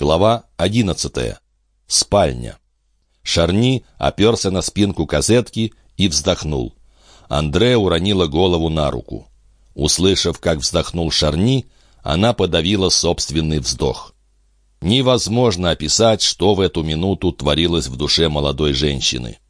Глава одиннадцатая. Спальня. Шарни оперся на спинку козетки и вздохнул. Андре уронила голову на руку. Услышав, как вздохнул Шарни, она подавила собственный вздох. Невозможно описать, что в эту минуту творилось в душе молодой женщины.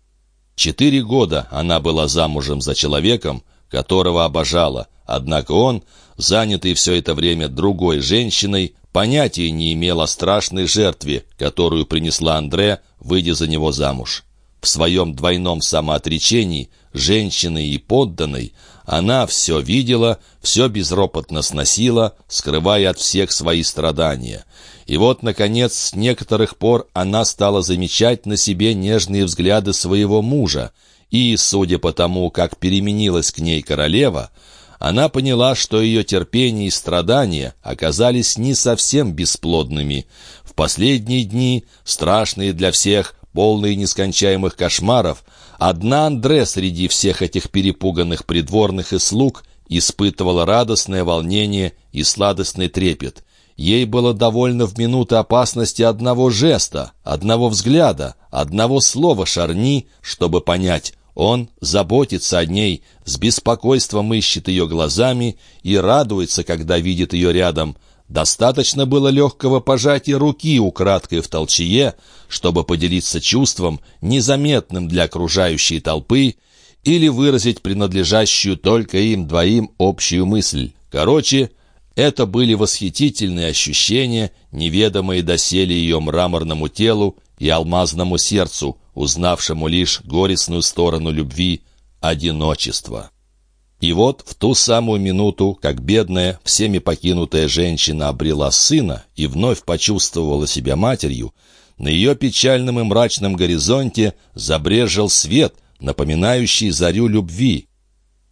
Четыре года она была замужем за человеком, которого обожала, однако он, занятый все это время другой женщиной, понятия не имел о страшной жертве, которую принесла Андре, выйдя за него замуж. В своем двойном самоотречении, женщиной и подданной, она все видела, все безропотно сносила, скрывая от всех свои страдания. И вот, наконец, с некоторых пор она стала замечать на себе нежные взгляды своего мужа, и, судя по тому, как переменилась к ней королева, она поняла, что ее терпение и страдания оказались не совсем бесплодными. В последние дни, страшные для всех, полные нескончаемых кошмаров, одна Андре среди всех этих перепуганных придворных и слуг испытывала радостное волнение и сладостный трепет. Ей было довольно в минуты опасности одного жеста, одного взгляда, одного слова Шарни, чтобы понять, он заботится о ней, с беспокойством ищет ее глазами и радуется, когда видит ее рядом. Достаточно было легкого пожатия руки украдкой в толчье, чтобы поделиться чувством, незаметным для окружающей толпы, или выразить принадлежащую только им двоим общую мысль. Короче, это были восхитительные ощущения, неведомые доселе ее мраморному телу и алмазному сердцу, узнавшему лишь горестную сторону любви — одиночество. И вот в ту самую минуту, как бедная, всеми покинутая женщина обрела сына и вновь почувствовала себя матерью, на ее печальном и мрачном горизонте забрежил свет, напоминающий зарю любви.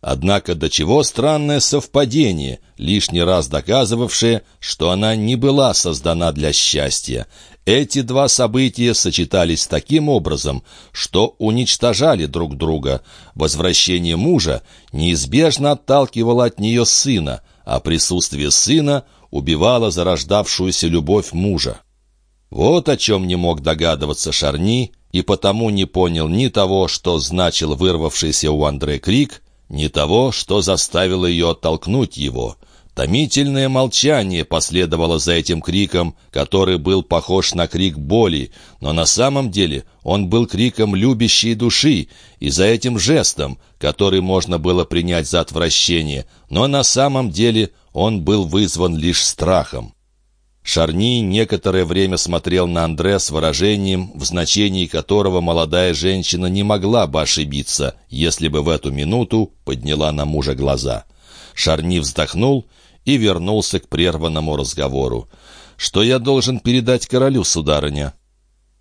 Однако до чего странное совпадение, лишний раз доказывавшее, что она не была создана для счастья. Эти два события сочетались таким образом, что уничтожали друг друга. Возвращение мужа неизбежно отталкивало от нее сына, а присутствие сына убивало зарождавшуюся любовь мужа. Вот о чем не мог догадываться Шарни, и потому не понял ни того, что значил вырвавшийся у Андре крик, ни того, что заставило ее оттолкнуть его. Томительное молчание последовало за этим криком, который был похож на крик боли, но на самом деле он был криком любящей души, и за этим жестом, который можно было принять за отвращение, но на самом деле он был вызван лишь страхом. Шарни некоторое время смотрел на Андре с выражением, в значении которого молодая женщина не могла бы ошибиться, если бы в эту минуту подняла на мужа глаза. Шарни вздохнул и вернулся к прерванному разговору. «Что я должен передать королю, сударыня?»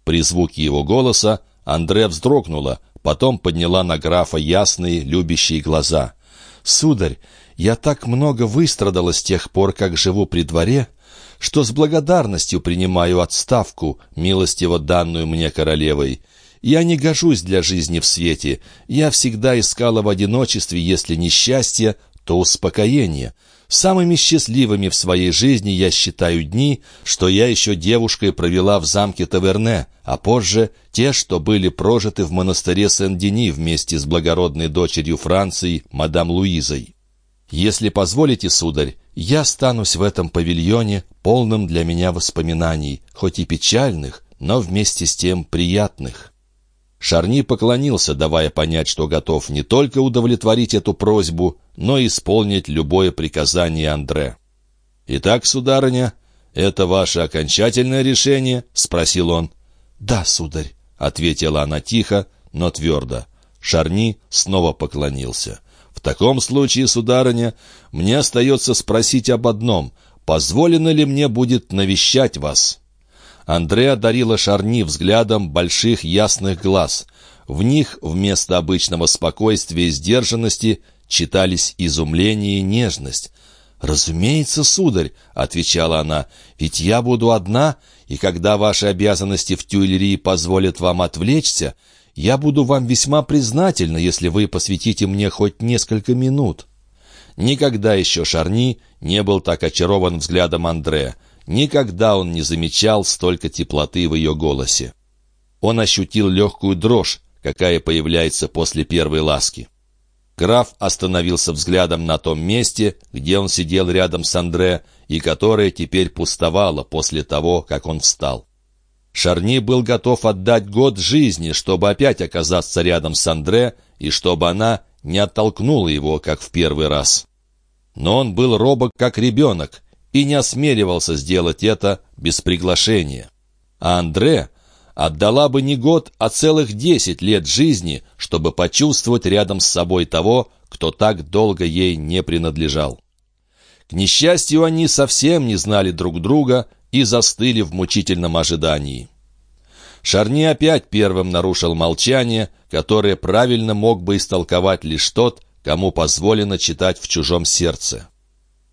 При звуке его голоса Андре вздрогнула, потом подняла на графа ясные, любящие глаза. «Сударь, я так много выстрадала с тех пор, как живу при дворе, что с благодарностью принимаю отставку, милостиво данную мне королевой. Я не гожусь для жизни в свете. Я всегда искала в одиночестве, если не счастье, то успокоение. Самыми счастливыми в своей жизни я считаю дни, что я еще девушкой провела в замке Таверне, а позже те, что были прожиты в монастыре Сен-Дени вместе с благородной дочерью Франции, мадам Луизой. Если позволите, сударь, я останусь в этом павильоне, полным для меня воспоминаний, хоть и печальных, но вместе с тем приятных. Шарни поклонился, давая понять, что готов не только удовлетворить эту просьбу, но и исполнить любое приказание Андре. «Итак, сударыня, это ваше окончательное решение?» — спросил он. «Да, сударь», — ответила она тихо, но твердо. Шарни снова поклонился. «В таком случае, сударыня, мне остается спросить об одном. Позволено ли мне будет навещать вас?» Андре одарила Шарни взглядом больших ясных глаз. В них вместо обычного спокойствия и сдержанности читались изумление и нежность. «Разумеется, сударь», — отвечала она, — «ведь я буду одна, и когда ваши обязанности в Тюильрии позволят вам отвлечься, я буду вам весьма признательна, если вы посвятите мне хоть несколько минут». Никогда еще Шарни не был так очарован взглядом Андре. Никогда он не замечал столько теплоты в ее голосе. Он ощутил легкую дрожь, какая появляется после первой ласки. Граф остановился взглядом на том месте, где он сидел рядом с Андре, и которое теперь пустовало после того, как он встал. Шарни был готов отдать год жизни, чтобы опять оказаться рядом с Андре, и чтобы она не оттолкнула его, как в первый раз. Но он был робок, как ребенок, и не осмеливался сделать это без приглашения. А Андре отдала бы не год, а целых десять лет жизни, чтобы почувствовать рядом с собой того, кто так долго ей не принадлежал. К несчастью, они совсем не знали друг друга и застыли в мучительном ожидании. Шарни опять первым нарушил молчание, которое правильно мог бы истолковать лишь тот, кому позволено читать в чужом сердце.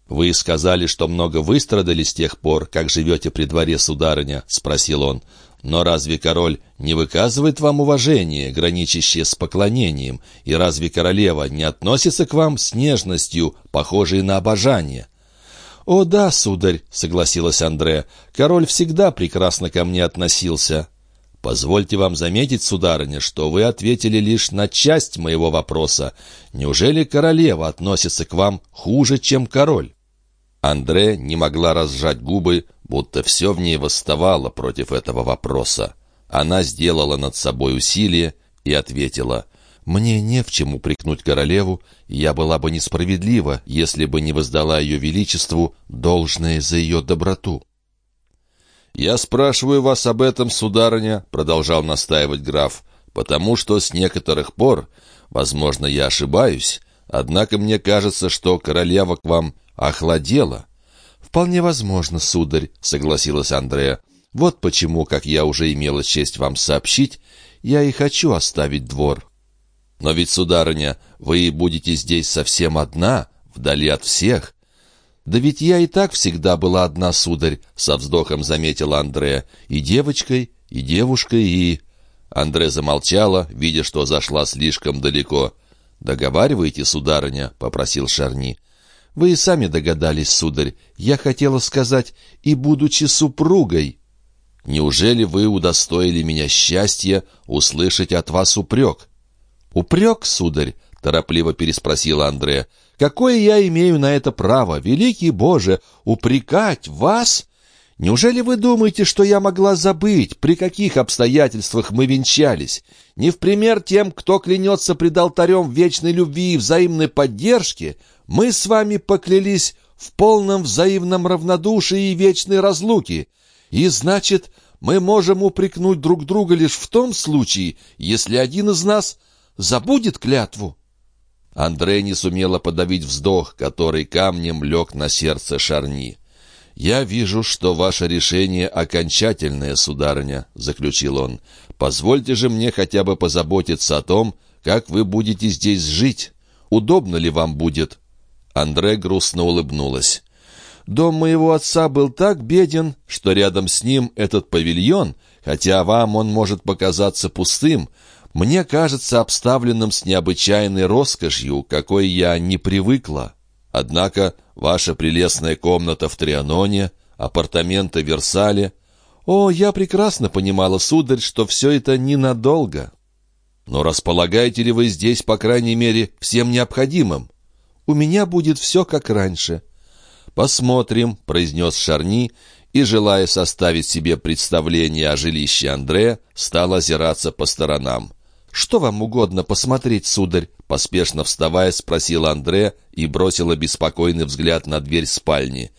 «Вы сказали, что много выстрадали с тех пор, как живете при дворе, сударыня?» — спросил он. Но разве король не выказывает вам уважение, граничащее с поклонением, и разве королева не относится к вам с нежностью, похожей на обожание?» «О да, сударь», — согласилась Андре, — «король всегда прекрасно ко мне относился». «Позвольте вам заметить, сударыня, что вы ответили лишь на часть моего вопроса. Неужели королева относится к вам хуже, чем король?» Андре не могла разжать губы, будто все в ней восставало против этого вопроса. Она сделала над собой усилие и ответила, «Мне не в чем упрекнуть королеву, я была бы несправедлива, если бы не воздала ее величеству должное за ее доброту». «Я спрашиваю вас об этом, сударыня», — продолжал настаивать граф, «потому что с некоторых пор, возможно, я ошибаюсь, однако мне кажется, что королева к вам охладела». «Вполне возможно, сударь», — согласилась Андрея. «Вот почему, как я уже имела честь вам сообщить, я и хочу оставить двор». «Но ведь, сударыня, вы будете здесь совсем одна, вдали от всех». «Да ведь я и так всегда была одна, сударь», — со вздохом заметила Андрея. «И девочкой, и девушкой, и...» Андре замолчала, видя, что зашла слишком далеко. «Договаривайте, сударыня», — попросил Шарни. Вы и сами догадались, сударь. Я хотела сказать, и будучи супругой. Неужели вы удостоили меня счастья услышать от вас упрек? Упрек, сударь? Торопливо переспросила Андрея. Какое я имею на это право, великий Боже, упрекать вас? Неужели вы думаете, что я могла забыть, при каких обстоятельствах мы венчались? Не в пример тем, кто клянется пред алтарем вечной любви и взаимной поддержки, мы с вами поклялись в полном взаимном равнодушии и вечной разлуке. И значит, мы можем упрекнуть друг друга лишь в том случае, если один из нас забудет клятву». Андрей не сумела подавить вздох, который камнем лег на сердце Шарни. «Я вижу, что ваше решение окончательное, сударыня», — заключил он. «Позвольте же мне хотя бы позаботиться о том, как вы будете здесь жить. Удобно ли вам будет?» Андре грустно улыбнулась. «Дом моего отца был так беден, что рядом с ним этот павильон, хотя вам он может показаться пустым, мне кажется обставленным с необычайной роскошью, какой я не привыкла. Однако ваша прелестная комната в Трианоне, апартаменты в Версале... О, я прекрасно понимала, сударь, что все это ненадолго. Но располагаете ли вы здесь, по крайней мере, всем необходимым? У меня будет все как раньше». «Посмотрим», — произнес Шарни, и, желая составить себе представление о жилище Андре, стал озираться по сторонам. «Что вам угодно посмотреть, сударь?» Поспешно вставая, спросил Андре и бросила беспокойный взгляд на дверь спальни.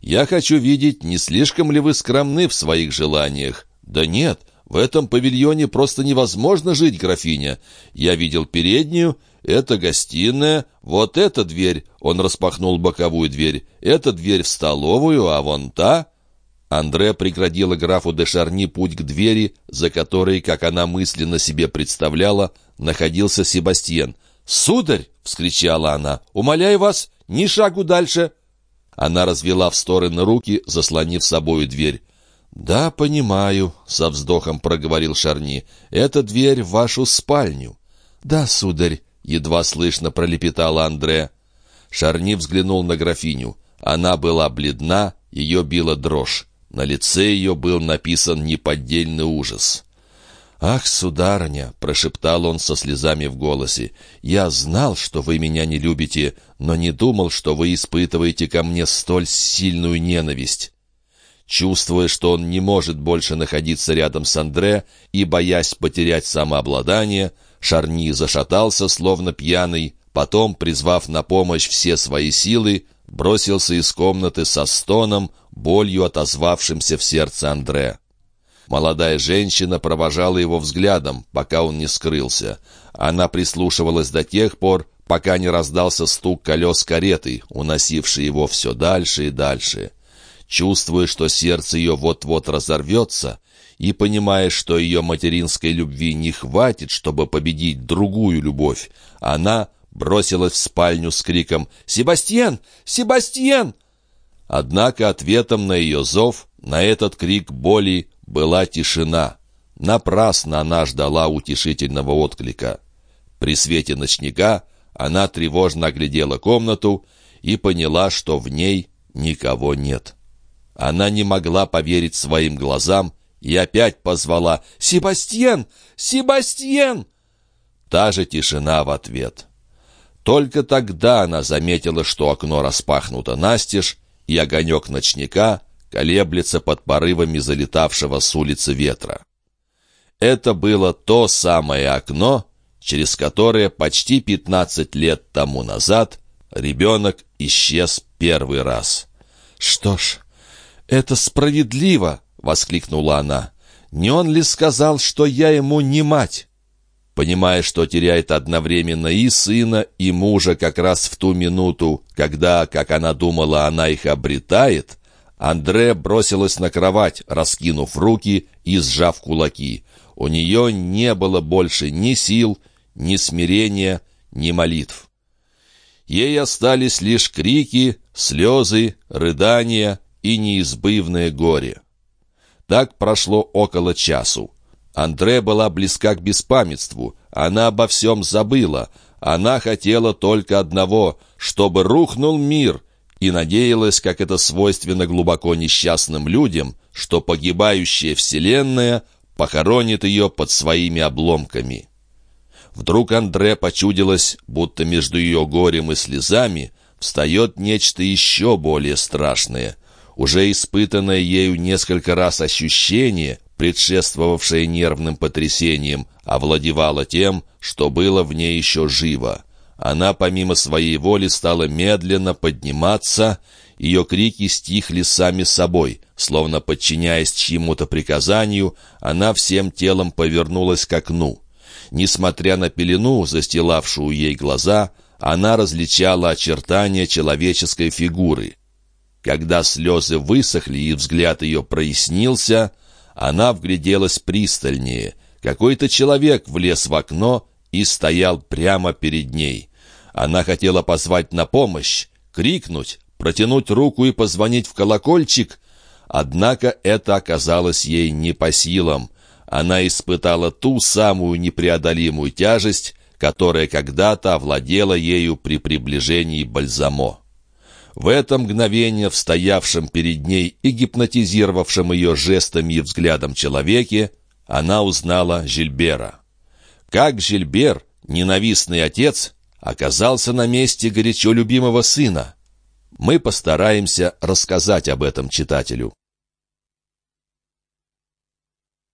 «Я хочу видеть, не слишком ли вы скромны в своих желаниях?» «Да нет, в этом павильоне просто невозможно жить, графиня. Я видел переднюю, это гостиная, вот эта дверь, он распахнул боковую дверь, эта дверь в столовую, а вон та...» Андре преградила графу де Шарни путь к двери, за которой, как она мысленно себе представляла, находился Себастьен. «Сударь!» — вскричала она. «Умоляю вас, ни шагу дальше!» Она развела в стороны руки, заслонив собою дверь. «Да, понимаю», — со вздохом проговорил Шарни. «Это дверь в вашу спальню». «Да, сударь», — едва слышно пролепетала Андре. Шарни взглянул на графиню. Она была бледна, ее била дрожь. На лице ее был написан неподдельный ужас. «Ах, сударыня!» — прошептал он со слезами в голосе. «Я знал, что вы меня не любите, но не думал, что вы испытываете ко мне столь сильную ненависть». Чувствуя, что он не может больше находиться рядом с Андре и боясь потерять самообладание, Шарни зашатался, словно пьяный, потом, призвав на помощь все свои силы, бросился из комнаты со стоном, болью отозвавшимся в сердце Андре. Молодая женщина провожала его взглядом, пока он не скрылся. Она прислушивалась до тех пор, пока не раздался стук колес кареты, уносивший его все дальше и дальше. Чувствуя, что сердце ее вот-вот разорвется, и понимая, что ее материнской любви не хватит, чтобы победить другую любовь, она бросилась в спальню с криком «Себастьян! Себастьян!» Однако ответом на ее зов, на этот крик боли, была тишина. Напрасно она ждала утешительного отклика. При свете ночника она тревожно оглядела комнату и поняла, что в ней никого нет. Она не могла поверить своим глазам и опять позвала «Себастьян! Себастьян!» Та же тишина в ответ. Только тогда она заметила, что окно распахнуто настежь, и огонек ночника колеблется под порывами залетавшего с улицы ветра. Это было то самое окно, через которое почти пятнадцать лет тому назад ребенок исчез первый раз. «Что ж, это справедливо!» — воскликнула она. «Не он ли сказал, что я ему не мать?» Понимая, что теряет одновременно и сына, и мужа как раз в ту минуту, когда, как она думала, она их обретает, Андре бросилась на кровать, раскинув руки и сжав кулаки. У нее не было больше ни сил, ни смирения, ни молитв. Ей остались лишь крики, слезы, рыдания и неизбывное горе. Так прошло около часу. Андре была близка к беспамятству, она обо всем забыла, она хотела только одного, чтобы рухнул мир — и надеялась, как это свойственно глубоко несчастным людям, что погибающая Вселенная похоронит ее под своими обломками. Вдруг Андре почудилось, будто между ее горем и слезами встает нечто еще более страшное. Уже испытанное ею несколько раз ощущение, предшествовавшее нервным потрясением, овладевало тем, что было в ней еще живо. Она помимо своей воли стала медленно подниматься, ее крики стихли сами собой, словно подчиняясь чьему-то приказанию, она всем телом повернулась к окну. Несмотря на пелену, застилавшую ей глаза, она различала очертания человеческой фигуры. Когда слезы высохли и взгляд ее прояснился, она вгляделась пристальнее. Какой-то человек влез в окно и стоял прямо перед ней. Она хотела позвать на помощь, крикнуть, протянуть руку и позвонить в колокольчик, однако это оказалось ей не по силам. Она испытала ту самую непреодолимую тяжесть, которая когда-то овладела ею при приближении Бальзамо. В это мгновение в стоявшем перед ней и гипнотизировавшем ее жестами и взглядом человеке она узнала Жильбера. Как Жильбер, ненавистный отец, оказался на месте горячо любимого сына. Мы постараемся рассказать об этом читателю.